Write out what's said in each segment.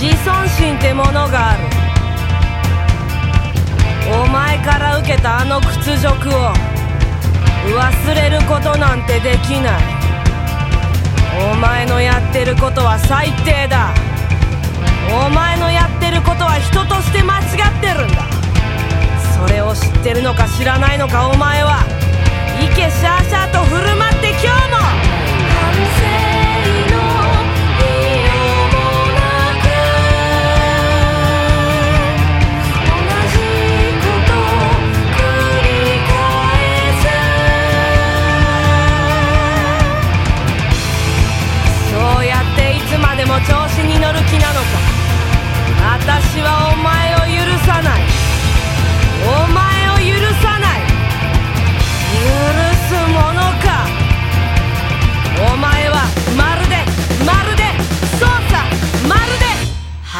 自尊心ってものがある。お前から受けたあの屈辱を忘れることなんてできない。お前のやってることは最低だ。お前のやってることは人として間違ってるんだ。それを知ってるのか知らないのかお前はイケシャーシャーと振る舞って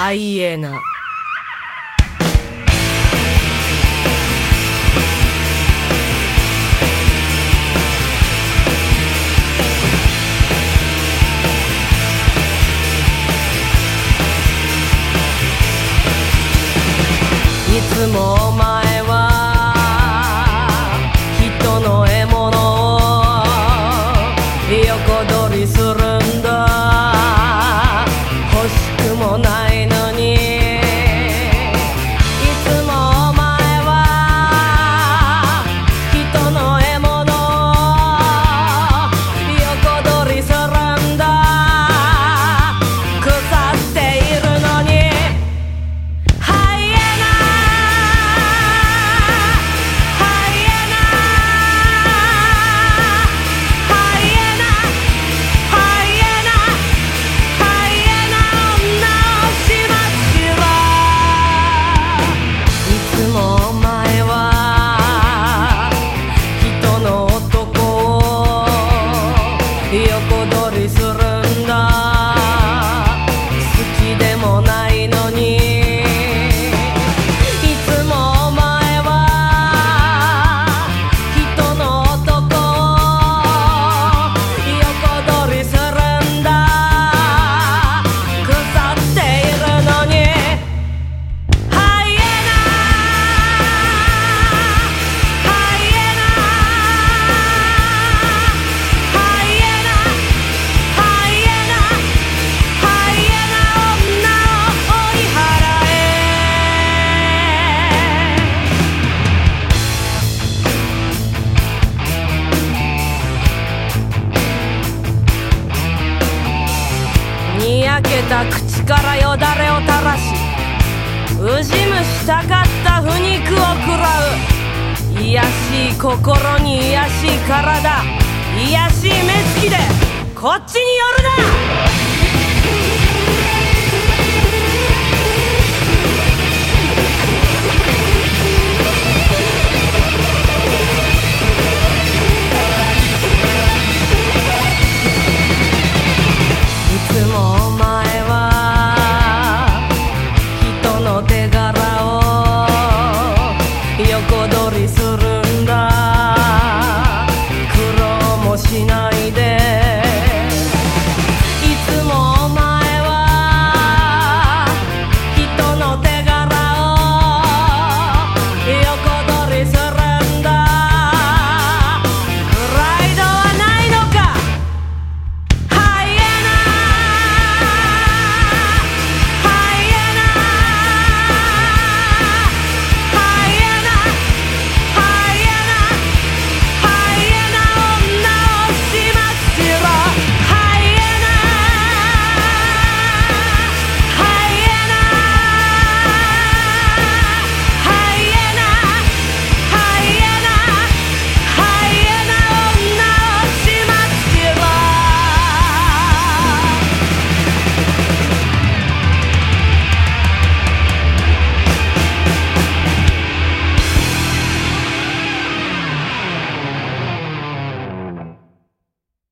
ハイエナ。いつも conocer. けた口からよだれを垂らしうじむしたかった腐肉を食らう。癒やしい心に癒やしい体。癒やしい目つきでこっちに寄るな。りするんだ。苦労もしない。